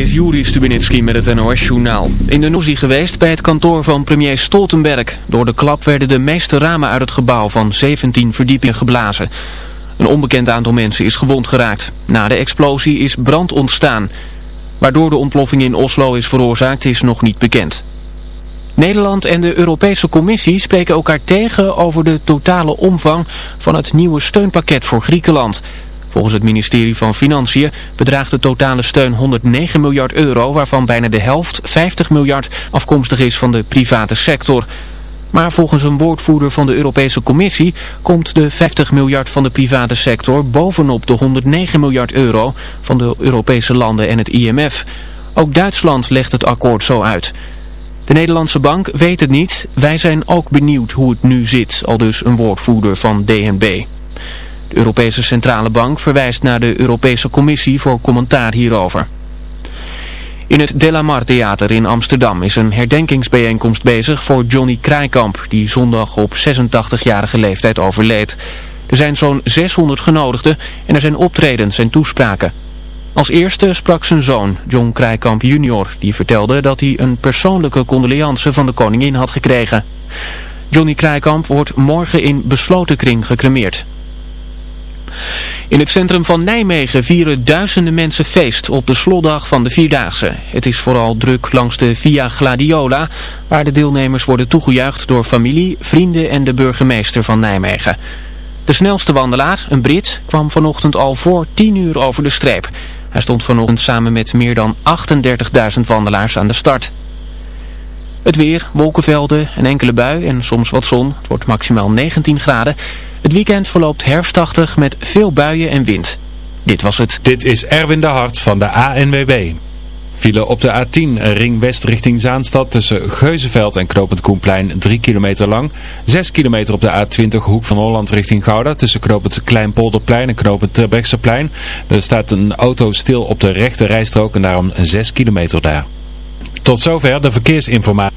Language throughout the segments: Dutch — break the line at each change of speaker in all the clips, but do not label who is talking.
is Juri Stubenitski met het NOS-journaal. In de nozie geweest bij het kantoor van premier Stoltenberg. Door de klap werden de meeste ramen uit het gebouw van 17 verdiepingen geblazen. Een onbekend aantal mensen is gewond geraakt. Na de explosie is brand ontstaan. Waardoor de ontploffing in Oslo is veroorzaakt is nog niet bekend. Nederland en de Europese Commissie spreken elkaar tegen over de totale omvang van het nieuwe steunpakket voor Griekenland... Volgens het ministerie van Financiën bedraagt de totale steun 109 miljard euro, waarvan bijna de helft, 50 miljard, afkomstig is van de private sector. Maar volgens een woordvoerder van de Europese Commissie komt de 50 miljard van de private sector bovenop de 109 miljard euro van de Europese landen en het IMF. Ook Duitsland legt het akkoord zo uit. De Nederlandse bank weet het niet. Wij zijn ook benieuwd hoe het nu zit, al dus een woordvoerder van DNB. De Europese Centrale Bank verwijst naar de Europese Commissie voor commentaar hierover. In het Delamar Theater in Amsterdam is een herdenkingsbijeenkomst bezig voor Johnny Kraaikamp, die zondag op 86-jarige leeftijd overleed. Er zijn zo'n 600 genodigden en er zijn optredens en toespraken. Als eerste sprak zijn zoon, John Kraaikamp junior, die vertelde dat hij een persoonlijke condoleance van de koningin had gekregen. Johnny Kraaikamp wordt morgen in besloten kring gecremeerd. In het centrum van Nijmegen vieren duizenden mensen feest op de slotdag van de Vierdaagse. Het is vooral druk langs de Via Gladiola, waar de deelnemers worden toegejuicht door familie, vrienden en de burgemeester van Nijmegen. De snelste wandelaar, een Brit, kwam vanochtend al voor 10 uur over de streep. Hij stond vanochtend samen met meer dan 38.000 wandelaars aan de start. Het weer, wolkenvelden, een enkele bui en soms wat zon. Het wordt maximaal 19 graden. Het weekend verloopt herfstachtig met veel buien en wind. Dit was het.
Dit is Erwin de Hart van de ANWB. Vielen op de A10 ring west richting Zaanstad tussen Geuzenveld en Knopend Koenplein 3 kilometer lang. 6 kilometer op de A20 hoek van Holland richting Gouda tussen Knopend Kleinpolderplein en Knopend Terbrechtseplein. Er staat een auto stil op de rechte rijstrook en daarom 6 kilometer daar. Tot zover de verkeersinformatie.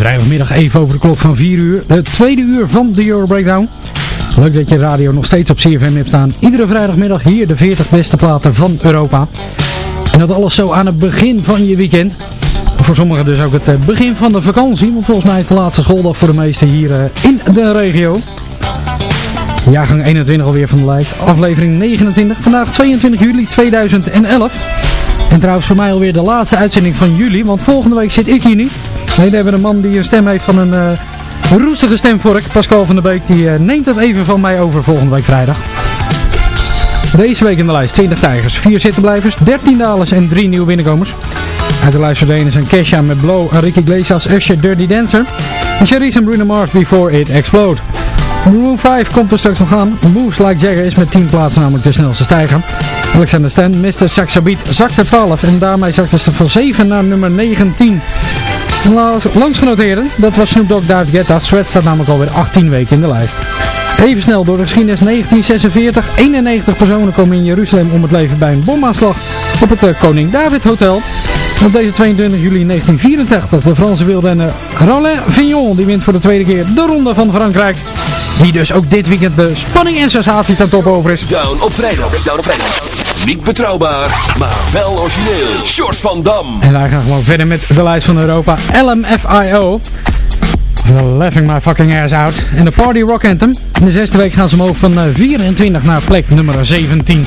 Vrijdagmiddag even over de klok van 4 uur. De tweede uur van de Euro Breakdown. Leuk dat je radio nog steeds op CFM hebt staan. Iedere vrijdagmiddag hier de 40 beste platen van Europa. En dat alles zo aan het begin van je weekend. Voor sommigen dus ook het eh, begin van de vakantie. Want volgens mij is de laatste schooldag voor de meesten hier eh, in de regio. Jaargang 21 alweer van de lijst. Aflevering 29. Vandaag 22 juli 2011. En trouwens voor mij alweer de laatste uitzending van juli. Want volgende week zit ik hier niet. Nee, hebben we een man die een stem heeft van een uh, roestige stemvork. Pascal van der Beek, die uh, neemt het even van mij over volgende week vrijdag. Deze week in de lijst 20 stijgers, 4 zittenblijvers, 13 dalers en 3 nieuwe binnenkomers. Uit de lijst verdwenen zijn Kesha met Blow, Enrique Iglesias, Usher, Dirty Dancer. En Charisse en Bruno Mars Before It Explode. Maroon 5 komt er straks nog aan. Moves Like Jagger is met 10 plaatsen namelijk de snelste stijger. Alexander Stan, Mr. Saxabeat, zakte 12 en daarmee zakte ze van 7 naar nummer 19. Langs genoteerd, dat was Snoop Dogg David Guetta. Sweat staat namelijk alweer 18 weken in de lijst. Even snel door de geschiedenis 1946. 91 personen komen in Jeruzalem om het leven bij een bomaanslag op het eh, Koning David Hotel. Op deze 22 juli 1984 de Franse wielrenner Roland Vignon die wint voor de tweede keer de ronde van Frankrijk. Die dus ook dit weekend de spanning en sensatie ten top over is.
Down op vrijdag. Down op vrijdag. Niet betrouwbaar, maar wel origineel. Short van Dam.
En wij gaan gewoon verder met de lijst van Europa. LMFIO. Laughing my fucking ass out. En de Party Rock Anthem. In de zesde week gaan ze omhoog van 24 naar plek nummer 17.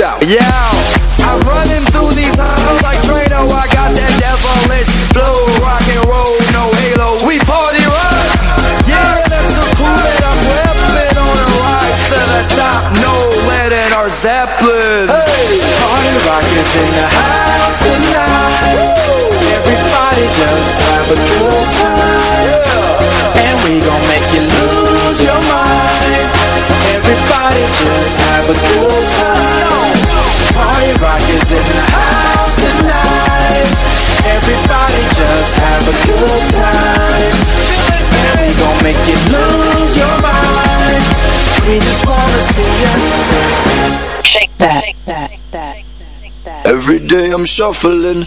open.
Yeah, I'm running through these halls like Drano. I got that devilish flow, rock and roll, no halo. We party rock. Yeah, that's the clue that I'm whipping on a ride to the top. No lead in our Zeppelin. Hey, party rock is in the house tonight. Everybody just have a good time. Good time. And we gon' make you lose your mind. We just wanna see you shake that. Shake that.
Every day I'm. Shuffling,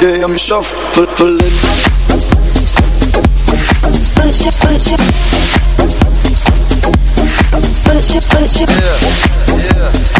Day I'm shuffling.
Put your, put your, put your, put your, put your,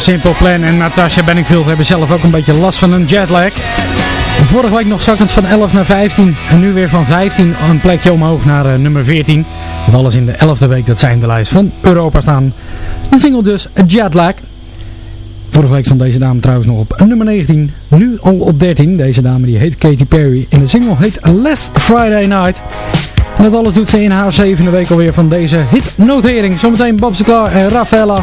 Simple Plan en Natasha Benningfield hebben zelf ook een beetje last van een jetlag. Vorige week nog zakkend van 11 naar 15 en nu weer van 15 een plekje omhoog naar uh, nummer 14. Want alles in de 11e week dat zij in de lijst van Europa staan. De single dus Jetlag. Vorige week stond deze dame trouwens nog op nummer 19. Nu al op 13. Deze dame die heet Katy Perry. En de single heet Last Friday Night. En dat alles doet ze in haar zevende week alweer van deze hitnotering. Zometeen Bob Sinclair en Rafaela.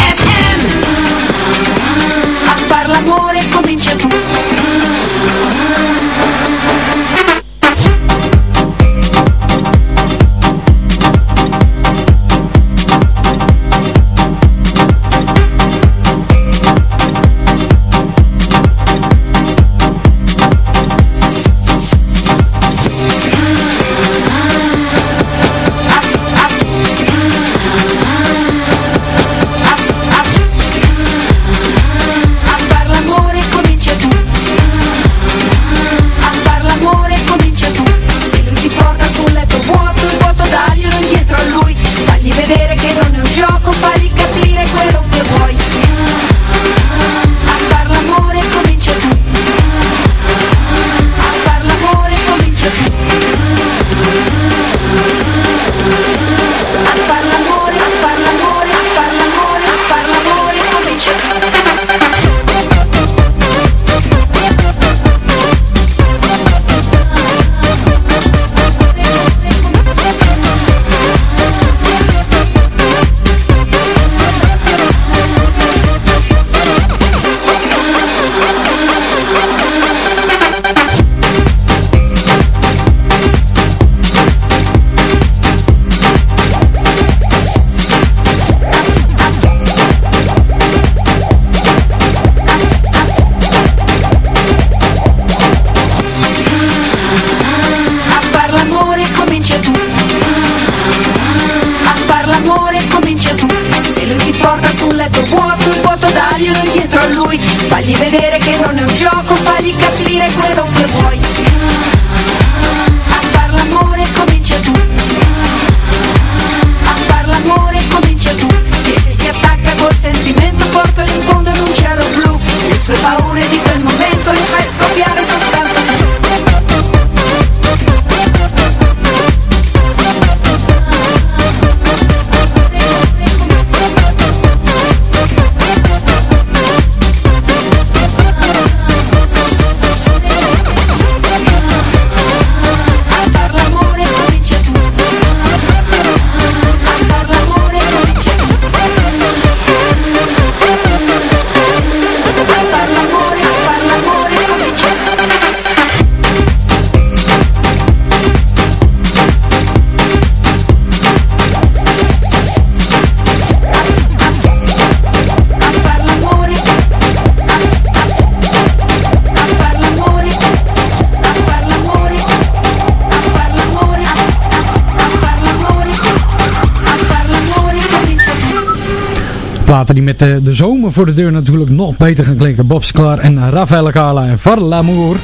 Platen die met de, de zomer voor de deur natuurlijk nog beter gaan klinken. Bob Sklar en Rafael Carla en Var l'Amour.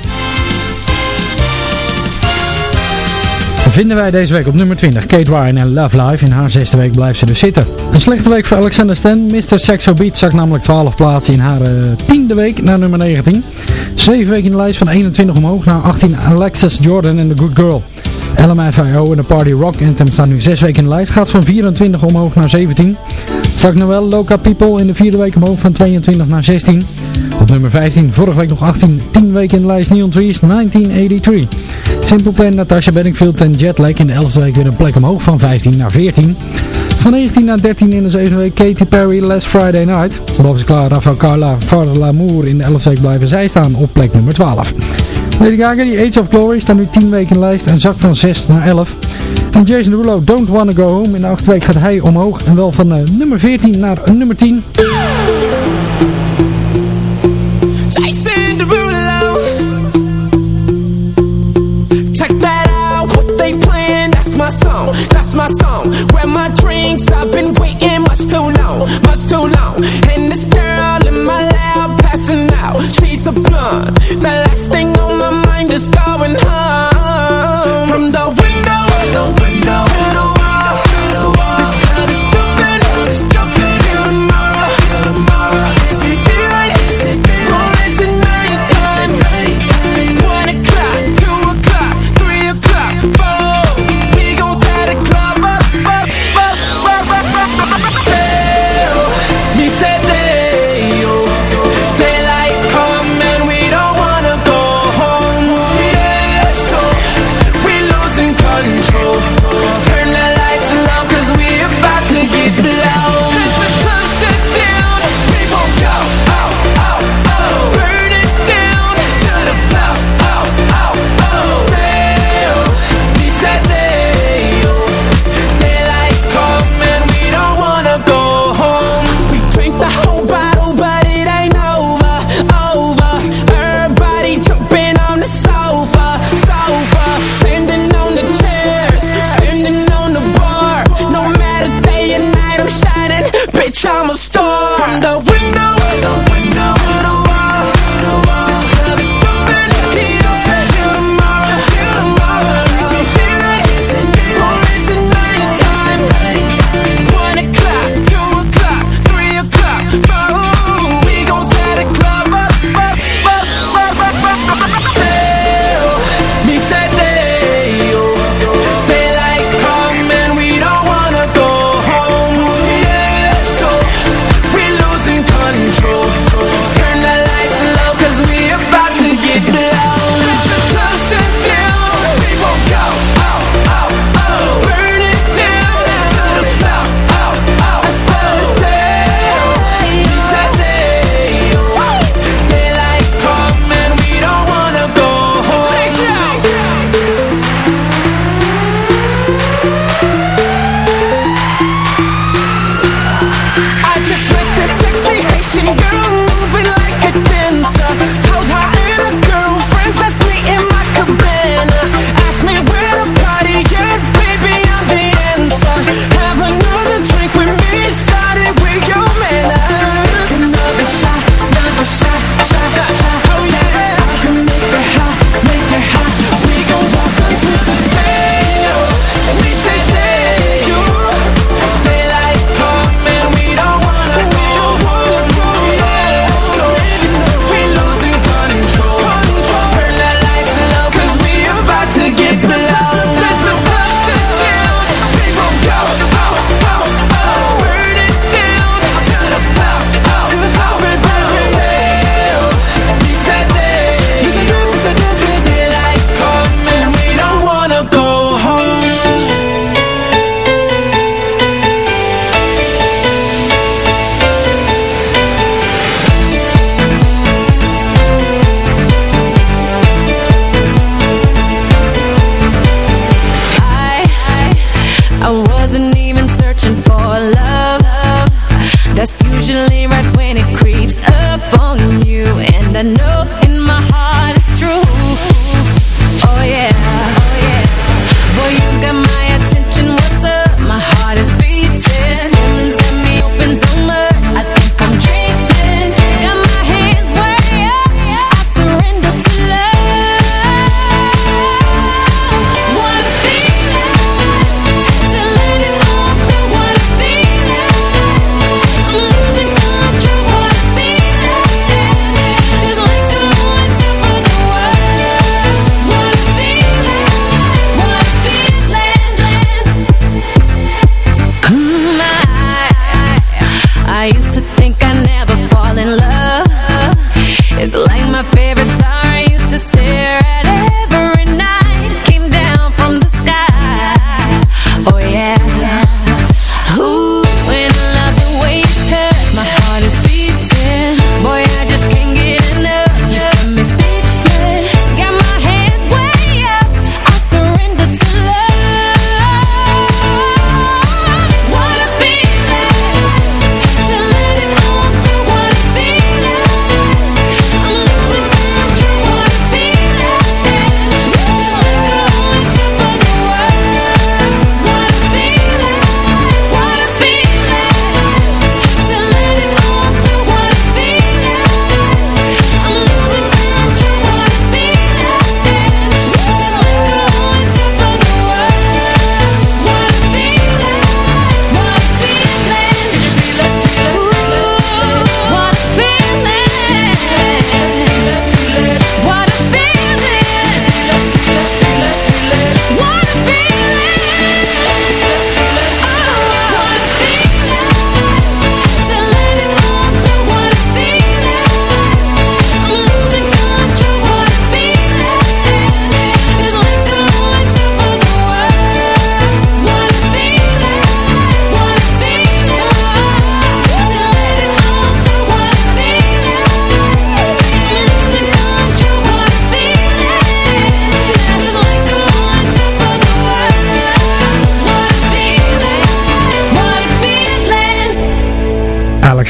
Vinden wij deze week op nummer 20 Kate Ryan en Love Life. In haar zesde week blijft ze dus zitten. Een slechte week voor Alexander Stan. Mr. Sexo Beat zakt namelijk 12 plaatsen in haar eh, tiende week naar nummer 19. 7 weken in de lijst van 21 omhoog naar 18 Alexis Jordan en The Good Girl. LMFAO en de Party Rock Anthem staan nu 6 weken in de lijst. Gaat van 24 omhoog naar 17. Zak Noel Loca People in de vierde week omhoog van 22 naar 16. Op nummer 15, vorige week nog 18, 10 weken in de lijst Neon Trees 1983. Simple Plan, Natasha Bedingfield en Jetlag in de 11e week weer een plek omhoog van 15 naar 14. Van 19 naar 13 in de zevende week Katy Perry, Last Friday Night. Bob klaar, Rafael Carla, Father Lamour in de 11e week blijven zij staan op plek nummer 12. Lady Gaga, die Age of Glory, staat nu 10 weken in de lijst en zakt van 6 naar 11. En Jason Derulo, Don't Wanna Go Home. In de 8e week gaat hij omhoog en wel van eh, nummer 14 naar eh, nummer 10.
Jason Derulo. Check that out, what they playing, that's my song, that's my song. Where my drinks, I've been waiting much too long, much too long. And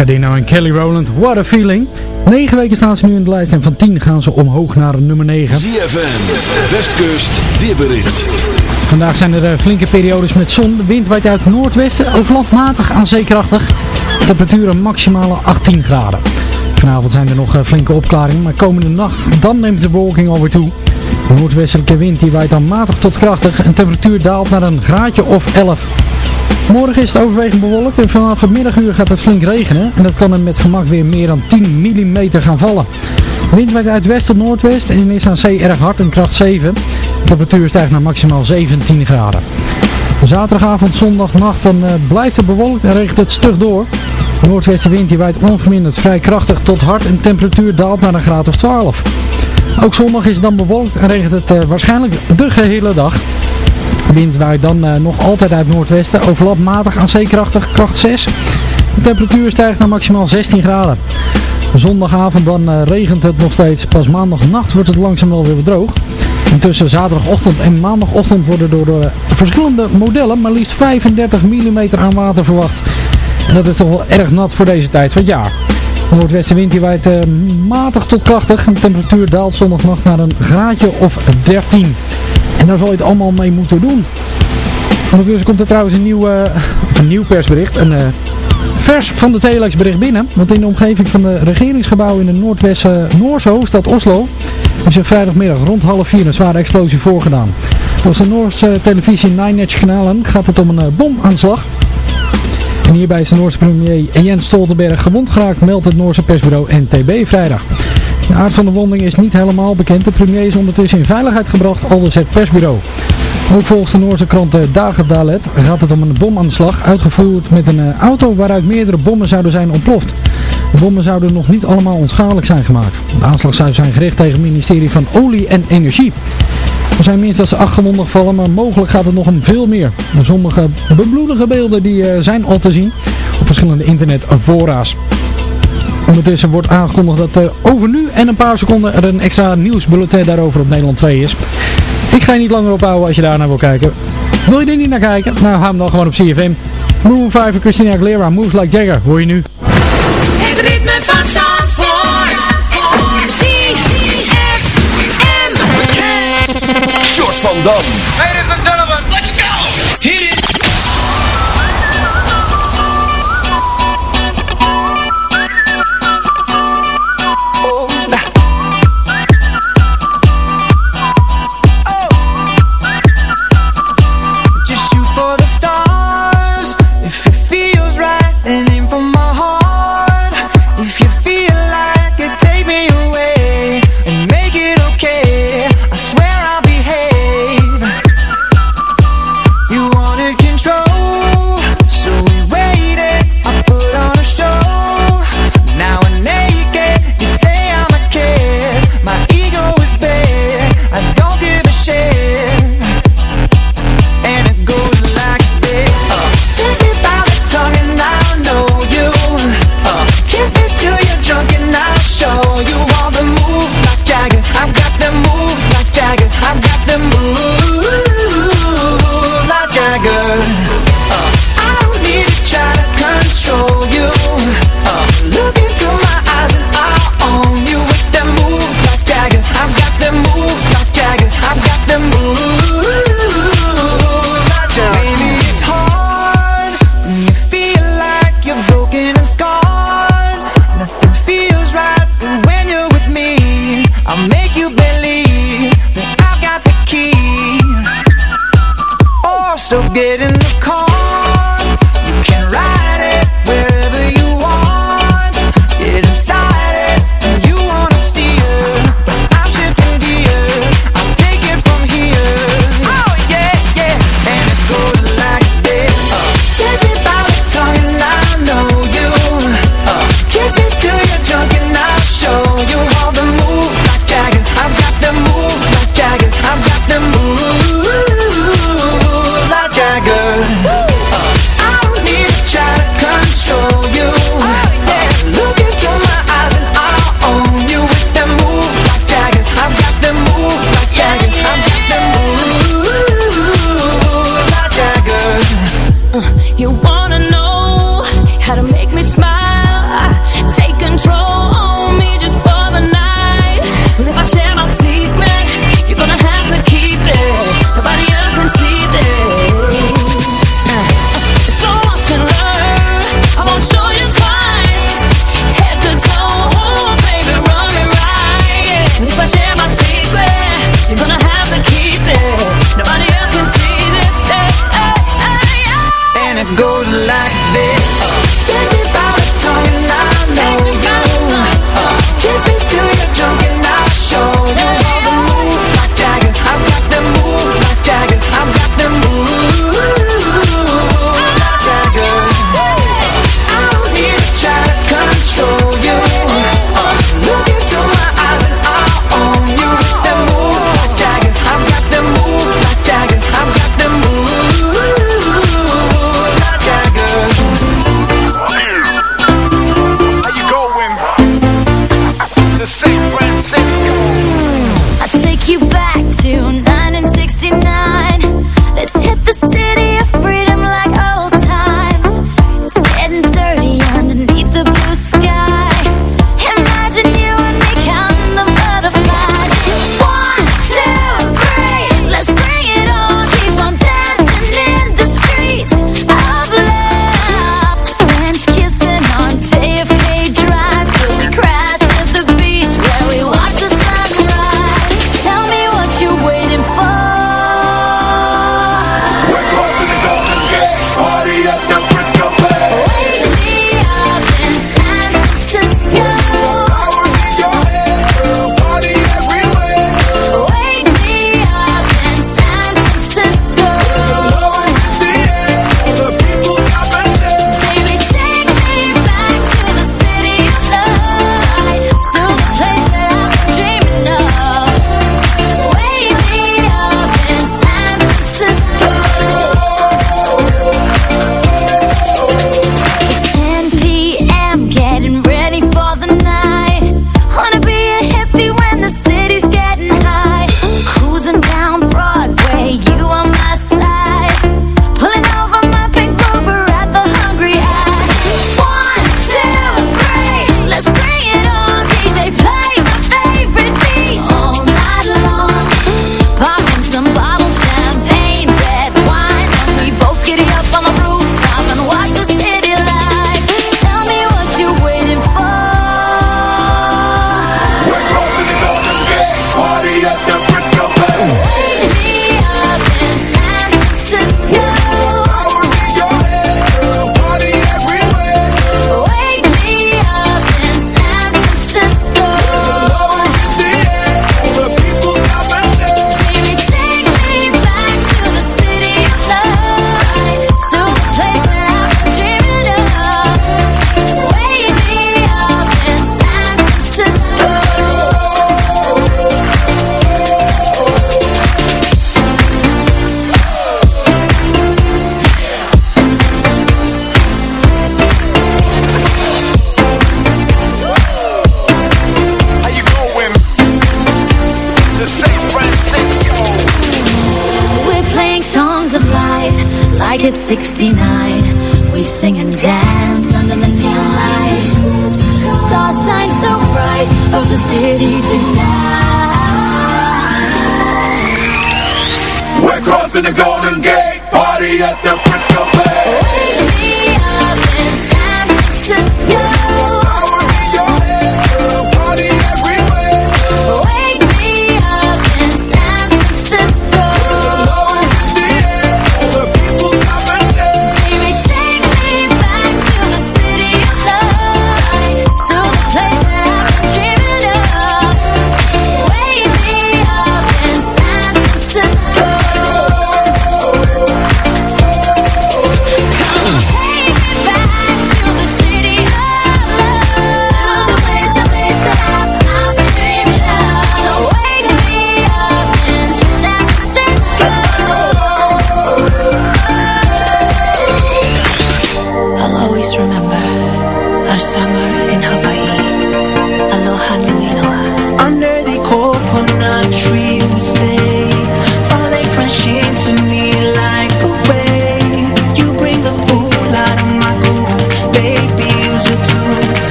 Cardino en Kelly Rowland, what a feeling. 9 weken staan ze nu in de lijst en van 10 gaan ze omhoog naar nummer 9.
ZFM, Westkust, weerbericht.
Vandaag zijn er eh, flinke periodes met zon. De wind waait uit noordwesten, matig aan zeekrachtig. Temperaturen maximale 18 graden. Vanavond zijn er nog eh, flinke opklaringen, maar komende nacht dan neemt de bewolking alweer toe. De noordwestelijke wind die waait dan matig tot krachtig en temperatuur daalt naar een graadje of 11. Morgen is het overwegend bewolkt en vanaf het middaguur gaat het flink regenen. En dat kan er met gemak weer meer dan 10 mm gaan vallen. De wind waait uit west tot noordwest en is aan zee erg hard en kracht 7. De temperatuur stijgt naar maximaal 17 graden. Zaterdagavond, zondag, nacht dan eh, blijft het bewolkt en regent het stug door. De noordwestenwind die waait onverminderd vrij krachtig tot hard en de temperatuur daalt naar een graad of 12. Ook zondag is het dan bewolkt en regent het eh, waarschijnlijk de gehele dag. Wind waait dan eh, nog altijd uit noordwesten, overlap matig aan zeekrachtig, kracht 6. De temperatuur stijgt naar maximaal 16 graden. Zondagavond dan eh, regent het nog steeds, pas maandagnacht wordt het langzaam wel weer droog. En tussen zaterdagochtend en maandagochtend worden door de verschillende modellen maar liefst 35 mm aan water verwacht. En dat is toch wel erg nat voor deze tijd van het jaar. Noordwestenwind die waait eh, matig tot krachtig en de temperatuur daalt zondagnacht naar een graadje of 13. En daar zal je het allemaal mee moeten doen. Ondertussen komt er trouwens een nieuw, eh, een nieuw persbericht. Een eh, vers van de Telex bericht binnen. Want in de omgeving van de regeringsgebouw in de Noordwesten Noorse hoofdstad Oslo is er vrijdagmiddag rond half vier een zware explosie voorgedaan. Volgens de Noorse televisie Nine Edge kanalen gaat het om een eh, bomaanslag. En hierbij is de Noorse premier Jens Stoltenberg gewond geraakt, meldt het Noorse persbureau NTB vrijdag. De aard van de wonding is niet helemaal bekend. De premier is ondertussen in veiligheid gebracht, aldus het persbureau. Ook volgens de Noorse krant eh, Dagerdalet gaat het om een bomaanslag uitgevoerd met een eh, auto waaruit meerdere bommen zouden zijn ontploft. De bommen zouden nog niet allemaal onschadelijk zijn gemaakt. De aanslag zou zijn gericht tegen het ministerie van Olie en Energie. Er zijn minstens acht gewonden gevallen, maar mogelijk gaat het nog om veel meer. Sommige bebloedige beelden die eh, zijn al te zien op verschillende internetfora's. Ondertussen wordt aangekondigd dat eh, over nu en een paar seconden er een extra nieuwsbulletin daarover op Nederland 2 is. Ik ga je niet langer ophouden als je daarnaar wil kijken. Wil je er niet naar kijken? Nou, hou hem dan gewoon op CFM. Move 5 en Christina Aguilera, Moves Like Jagger, hoor je nu.
Het ritme van Zandvoort. voor
Short van Dam.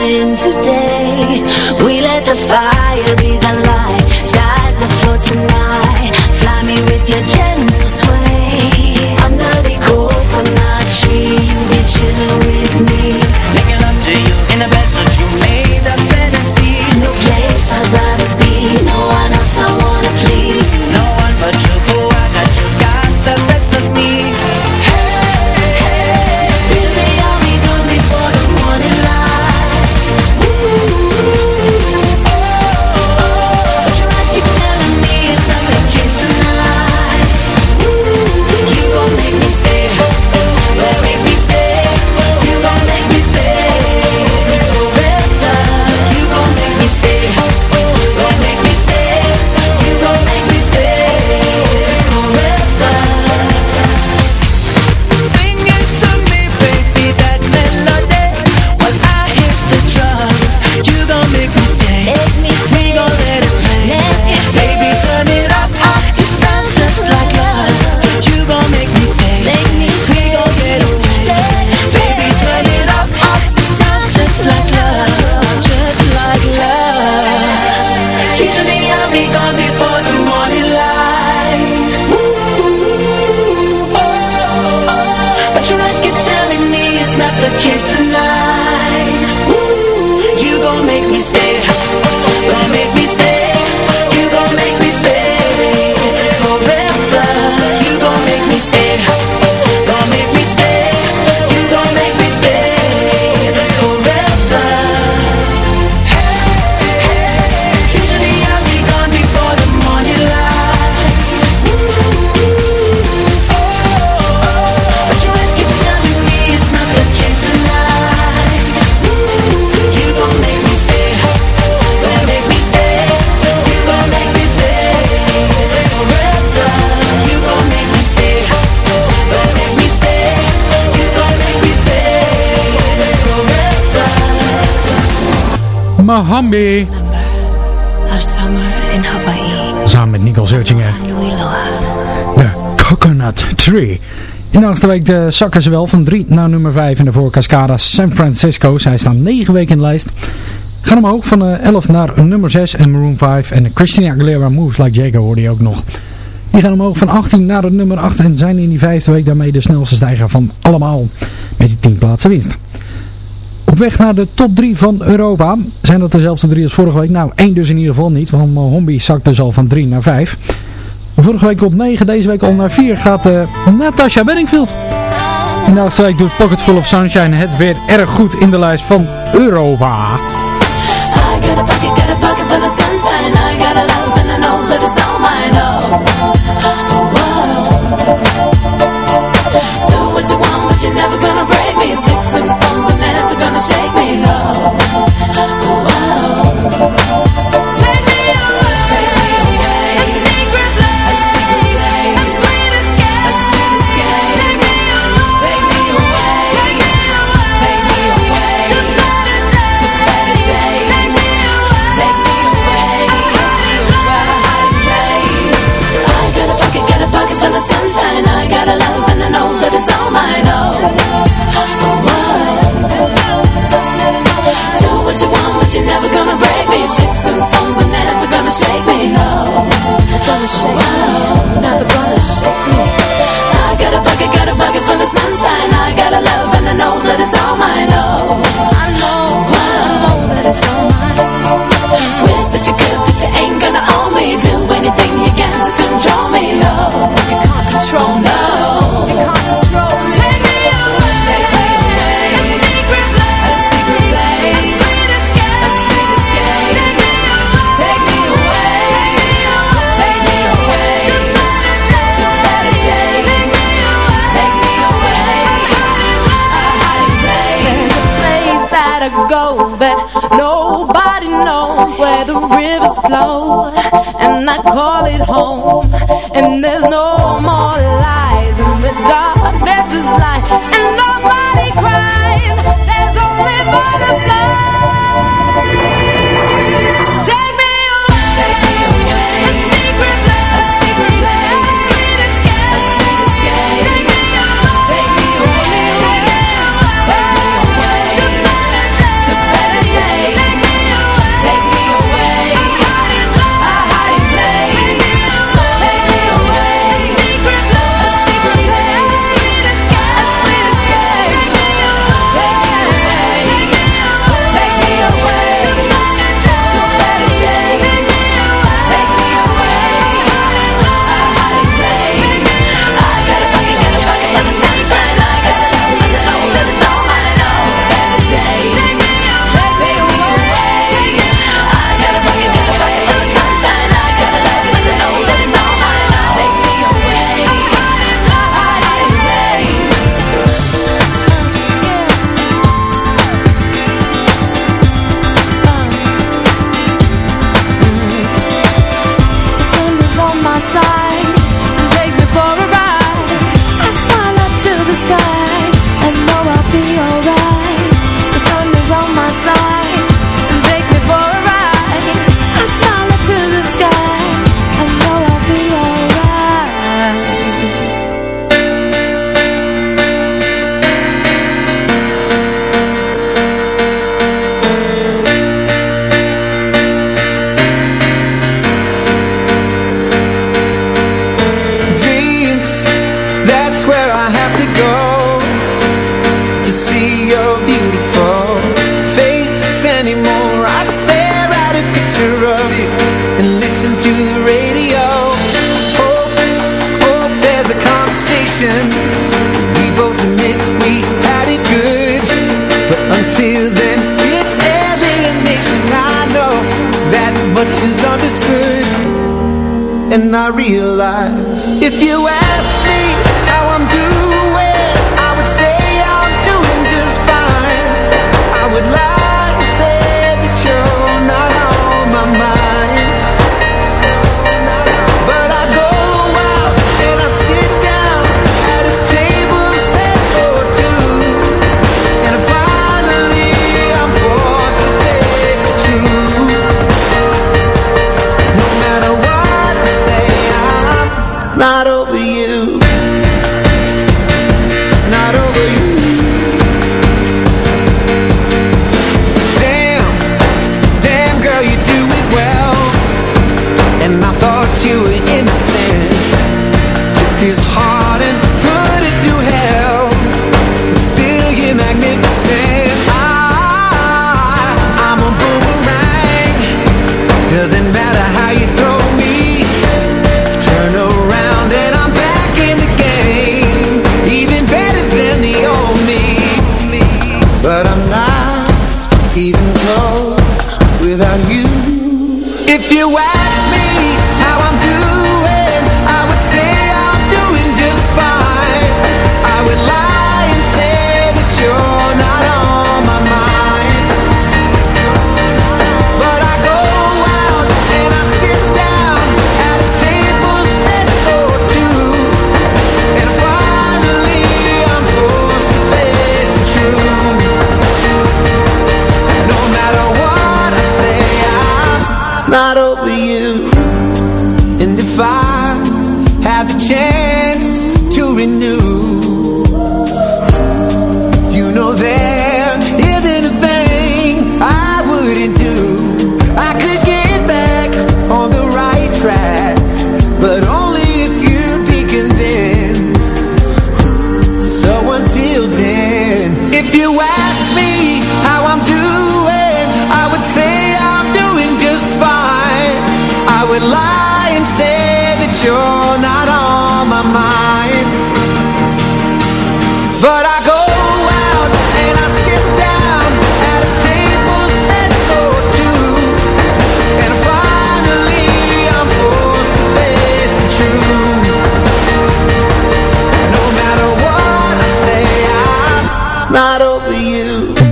in today.
Mahambi. Samen met Nicole
Zeutsinger.
De Coconut Tree. In de achtste week zakken ze wel van 3 naar nummer 5 in de Cascada San Francisco. Zij staan 9 weken in de lijst. Gaan omhoog van eh, 11 naar nummer 6 en Maroon 5. En de Christina Aguilera Moves Like Jagger hoorde je ook nog. Die gaan omhoog van 18 naar de nummer 8 en zijn in die vijfde week daarmee de snelste stijger van allemaal. Met die 10 plaatsen winst weg naar de top 3 van Europa. Zijn dat dezelfde drie als vorige week? Nou, één dus in ieder geval niet, want Hombi zakt dus al van 3 naar 5. Vorige week op 9, deze week al naar 4 gaat eh, Natasha Benningfield. En de week doet Pocket Full of Sunshine het weer erg goed in de lijst van Europa.
shake me low song. and I
call it home.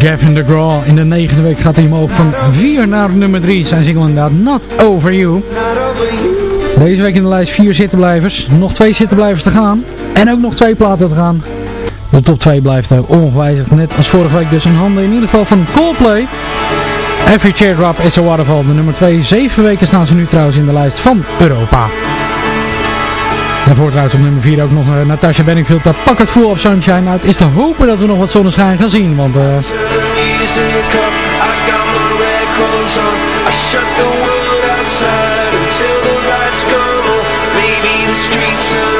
Gavin DeGraw in de negende week gaat hij omhoog van 4 naar nummer 3. Zijn single inderdaad Not Over You. Deze week in de lijst 4 zittenblijvers. Nog twee zittenblijvers te gaan. En ook nog twee platen te gaan. De top 2 blijft ongewijzigd. Net als vorige week dus in handen in ieder geval van Coldplay. Every Teardrop is a Waterfall. De nummer 2. Zeven weken staan ze nu trouwens in de lijst van Europa. Daarvoor trouwens op nummer 4 ook nog uh, Natasha Benningfield. Dat pak het Full of Sunshine. Nou, het is te hopen dat we nog wat zonneschijn gaan zien. Want
are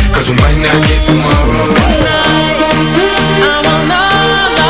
Cause we might not get tomorrow.
Give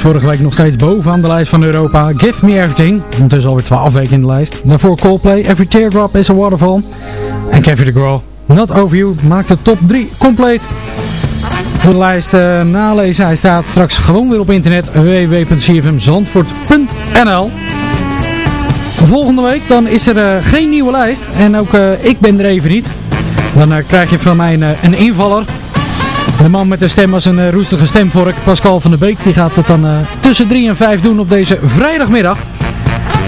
Vorige week nog steeds bovenaan de lijst van Europa. Give Me Everything, ondertussen alweer 12 weken in de lijst. Daarvoor Coldplay, Every Teardrop is a Waterfall. En Kevin Girl, Not Over You, maakt de top 3 compleet. Voor de lijst eh, nalezen, hij staat straks gewoon weer op internet www.cfmzandvoort.nl Volgende week dan is er eh, geen nieuwe lijst en ook eh, ik ben er even niet. Dan krijg je van mij een, een invaller. De man met de stem als een eh, roestige stemvork, Pascal van der Beek, die gaat het dan eh, tussen 3 en 5 doen op deze vrijdagmiddag.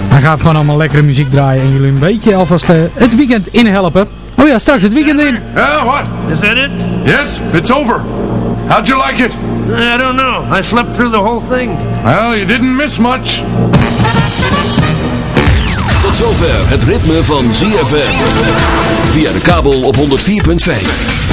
Hij gaat gewoon allemaal lekkere muziek draaien en jullie een beetje alvast eh, het weekend inhelpen. Oh ja, straks het weekend in.
Yeah, what?
Is that it?
Yes, it's over. How'd you like it?
I don't know. I slept through the whole thing.
Well, you didn't miss much.
Tot zover het ritme van ZFM. Via de kabel op 104.5.